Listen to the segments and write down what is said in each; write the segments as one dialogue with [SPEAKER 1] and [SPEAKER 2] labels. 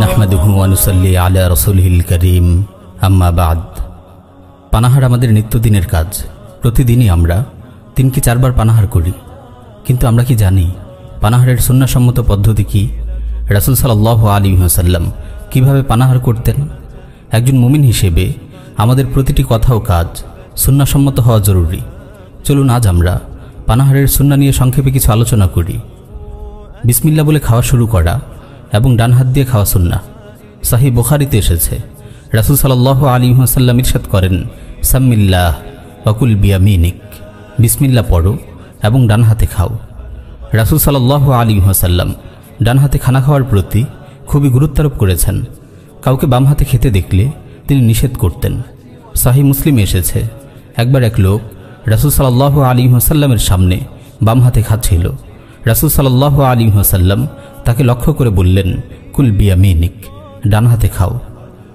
[SPEAKER 1] নাহমাদুহু আনুসাল্লি আলা রসুলহিল করিম আম্মা পানাহার আমাদের নিত্যদিনের কাজ। প্রতিদিনই আমরা তিন কি চারবার পানাহার করি। কিন্তু আমরা কি জানি, পানাহারের সুন্নাসম্মত পদ্ধতি কি? রাসুল সাল্লাহ আলী হাসাল্লাম কীভাবে পানাহার করতেন? একজন মুমিন হিসেবে আমাদের প্রতিটি কথা ও কাজ সুন্নাসম্মত হওয়া জরুরি। চলুন আজ আমরা পানাহারের সুন্না নিয়ে সংক্ষেপে কিছু আলোচনা করি। বিসমিল্লা বলে খাওয়া শুরু করা এবং ডান হাত দিয়ে খাওয়া সুন্না। সাহি বুখারিতে এসেছে। রাসুল সাল্লাহ আলী হাসাল্লাম ইরশাদ করেন, সাম্মিল্লাহ ওয়াকুল বিয়ামিনিক। বিসমিল্লা পড়ো এবং ডান হাতে খাও। রাসুল সাল্লাহ আলী হাসাল্লাম ডান হাতে খানা খাওয়ার প্রতি খুবই গুরুত্বারোপ করেছেন। কাউকে বাম হাতে খেতে দেখলে তিনি নিষেধ করতেন। সাহি মুসলিমে এসেছে। একবার এক লোক রাসুল সাল্লাহ আলী হাসাল্লামের সামনে বাম হাতে খাচ্ছিল। রাসুল সাল্লাহ আলী হাসাল্লাম তাকে লক্ষ্য করে বললেন, কুল বিয়া মিনিক ডান হাতে খাও।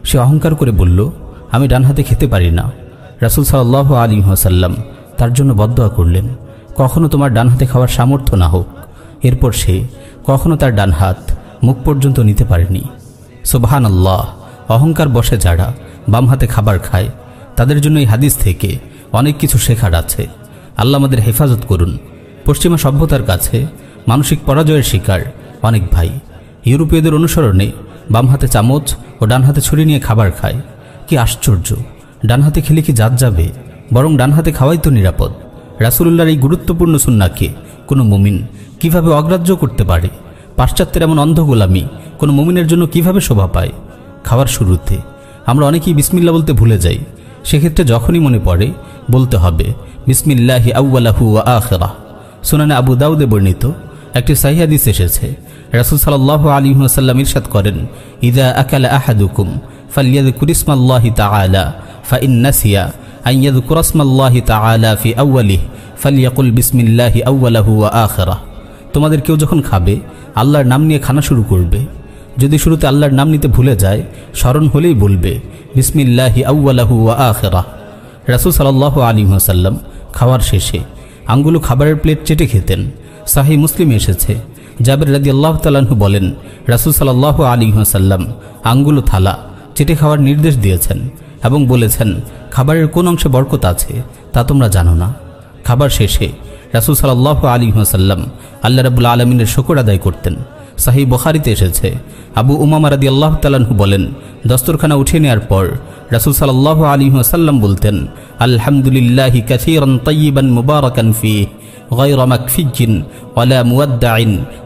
[SPEAKER 1] সে অহংকার করে বলল, আমি ডান হাতে খেতে পারি না। রাসুল সাল্লাহ আলী হাসাল্লাম তার জন্য বদয়া করলেন, কখনো তোমার ডান হাতে খাওয়ার সামর্থ্য না হোক। এরপর সে, কখনো তার ডান হাত মুখ পর্যন্ত নিতে পারেনি। সোবাহান আল্লাহ অহংকার বসে যারা বাম হাতে খাবার খায়, তাদের জন্য এই হাদিস থেকে অনেক কিছু শেখার আছে। আল্লাহ আমাদের হেফাজত করুন। পশ্চিমা সভ্যতার কাছে মানসিক পরাজয়ের শিকার অনেক ভাই। ইউরোপীয়দের অনুসরণে বাম হাতে চামচ ও ডান হাতে ছুরি নিয়ে খাবার খায়। কি আশ্চর্য! ডান হাতে খেলে কি জাত যাবে? বরং ডান হাতে খাওয়াই তো নিরাপদ। রাসুলুল্লাহর এই গুরুত্বপূর্ণ সুন্নাকে কোনো মুমিন কীভাবে অগ্রাহ্য করতে পারে? পাশ্চাত্যের এমন অন্ধ গোলামি কোনো মুমিনের জন্য কীভাবে শোভা পায়? খাওয়ার শুরুতে আমরা অনেকেই বিসমিল্লা বলতে ভুলে যাই। সেক্ষেত্রে যখনই মনে পড়ে, বলতে হবে, বিসমিল্লাহি আউ্লাহু আখরা সুনানে আবু দাউদে বর্ণিত একটি সাহিয়াদিস এসেছে। রাসুল সাল্লাহ আলী সাল্লাম ইরশাদ করেন, ইদা আকালা আহাদুকুম ফালিয়াদ কুরিসমাল্লাহি তাআলা ফাইন নাসিয়া আইয়াদ কুরসমাল্লাহি তাআলা ফি আউ্বালিহ ফালিয়াকুল বিসমিল্লাহি আউ্লাহু আখেরা তোমাদের কেউ যখন খাবে, আল্লাহর নাম নিয়ে খানা শুরু করবে। যদি শুরুতে আল্লাহর নাম নিতে ভুলে যায়, স্মরণ হলেই বলবে, বিসমিল্লাহি আউ্লাহু আখেরা রাসুল সাল্লাহ আলী সাল্লাম খাওয়ার শেষে আঙ্গুলো খাবারের প্লেট চেটে খেতেন। সাহি মুসলিম এসেছে। জাবের রাদি আল্লাহ তালাহু বলেন, রাসুল সাল্লাহ আলী সাল্লাম আঙ্গুলো থালা চেটে খাওয়ার নির্দেশ দিয়েছেন এবং বলেছেন, খাবারের কোন অংশে বরকত আছে, তা তোমরা জানো না। খাবার শেষে রাসুল সাল্লাহ আলী সাল্লাম আল্লাহ রাবুল আলমিনের শকর আদায় করতেন সাহি বখারিতে এসেছে আবু উমামা রাদি আল্লাহ তালাহু বলেন দস্তরখানা উঠিয়ে নেওয়ার পর রাসুল সাল্লাহ আলী সাল্লাম বলতেন আলহামদুলিল্লাহি কাসিরান তয়িবান মুবারাকান ফি غير مكفج ولا مودع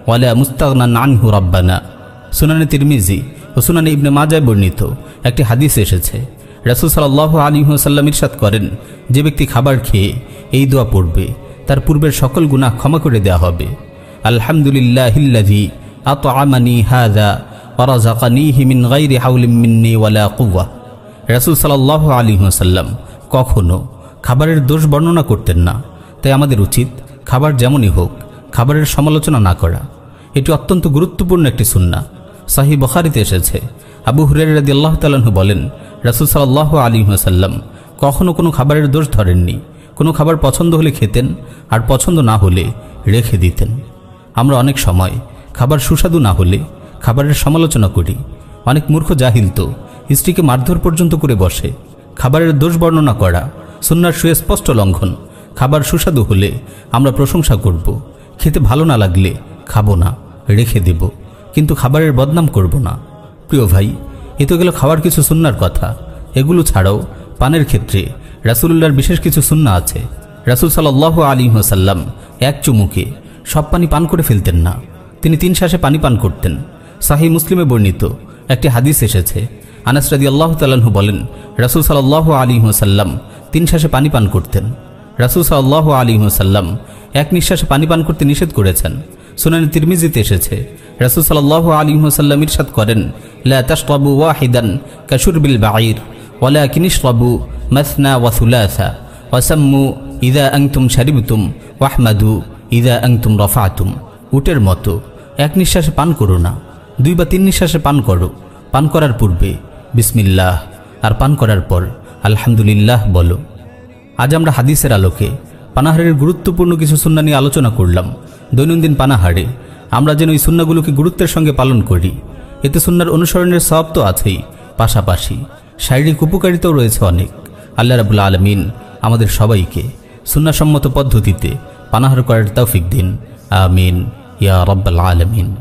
[SPEAKER 1] ولا مستغنى عنه ربنا সুনানে তিরমিজি ও সুনানে ইবনে মাজায় বর্ণিত একটি হাদিস এসেছে রাসুল সাল্লাহ আলী সাল্লাম ইরশাদ করেন যে ব্যক্তি খাবার খেয়ে এই দোয়া পড়বে। তার পূর্বের সকল গুনাহ ক্ষমা করে দেয়া হবে। হাযা মিন গায়রি হাওলিন মিন্নি ওয়ালা কুওয়া। রাসূল সাল্লাল্লাহু আলাইহি ওয়াসাল্লাম কখনো খাবারের দোষ বর্ণনা করতেন না। তাই আমাদের উচিত খাবার যেমনই হোক, খাবারের সমালোচনা না করা। এটি অত্যন্ত গুরুত্বপূর্ণ একটি সুন্না সাহি বখারিতে এসেছে। আবু হুরের রাদি আল্লাহ তালাহু বলেন, রাসুল সাল্লাহ আলী ওয়াসাল্লাম কখনো কোনো খাবারের দোষ ধরেননি। কোনো খাবার পছন্দ হলে খেতেন আর পছন্দ না হলে রেখে দিতেন। আমরা অনেক সময় খাবার সুস্বাদু না হলে খাবারের সমালোচনা করি। অনেক মূর্খ জাহিল তো স্ত্রীকে মারধর পর্যন্ত করে বসে। খাবারের দোষ বর্ণনা করা, সুন্নার সুস্পষ্ট লঙ্ঘন, খাবার সুস্বাদু হলে আমরা প্রশংসা করব। খেতে ভালো না লাগলে খাব না, রেখে দেব। কিন্তু খাবারের বদনাম করব না। প্রিয় ভাই, এ তো গেল খাওয়ার কিছু সুন্নার কথা। এগুলো ছাড়াও পানের ক্ষেত্রে রাসুলুল্লাহর বিশেষ কিছু সুন্না আছে। রাসুল সাল্লাহ আলী সাল্লাম এক চুমুকে সব পানি পান করে ফেলতেন না। তিনি তিন শ্বাসে পানি পান করতেন। সাহি মুসলিমে বর্ণিত একটি হাদিস এসেছে। আনাস রাদি আল্লাহ তাল্লাহ্ন বলেন, রাসুল সাল্লাহ আলী সাল্লাম তিন শ্বাসে পানি পান করতেন। রাসুল সাল্লাহ আলী সাল্লাম এক নিঃশ্বাসে পানি পান করতে নিষেধ করেছেন। সুনানি তিরমিজিতে এসেছে, রাসুল সাল্লাহ আলী সাল্লাম ইরশাদ করেন, লা তাশরাবু ওয়াহিদান কাশুরবিল বাঈর ওয়ালা কিনিশরাবু মাসনা ওয়াসুলাসা ওয়াসাম্মু ইদা আংতুম শারিবতুম ওয়াহমাদু ইদা আংতুম রফাতুম উটের মতো। এক নিঃশ্বাসে পান করো না। দুই বা তিন নিঃশ্বাসে পান করো। পান করার পূর্বে বিসমিল্লাহ। আর পান করার পর আলহামদুলিল্লাহ বলো। আজ আমরা হাদিসের আলোকে পানাহারের গুরুত্বপূর্ণ কিছু সুন্না নিয়ে আলোচনা করলাম। দৈনন্দিন পানাহারে আমরা যেন এই সুন্নাগুলোকে গুরুত্বের সঙ্গে পালন করি। এতে সুন্নার অনুসরণের সব তো আছেই। পাশাপাশি শারীরিক উপকারিতাও রয়েছে অনেক। আল্লাহ রাবুল আলমিন আমাদের সবাইকে সুন্নাসম্মত পদ্ধতিতে পানাহার করার তৌফিক দিন। আমিন। ইয়া রব্বাল আলমিন।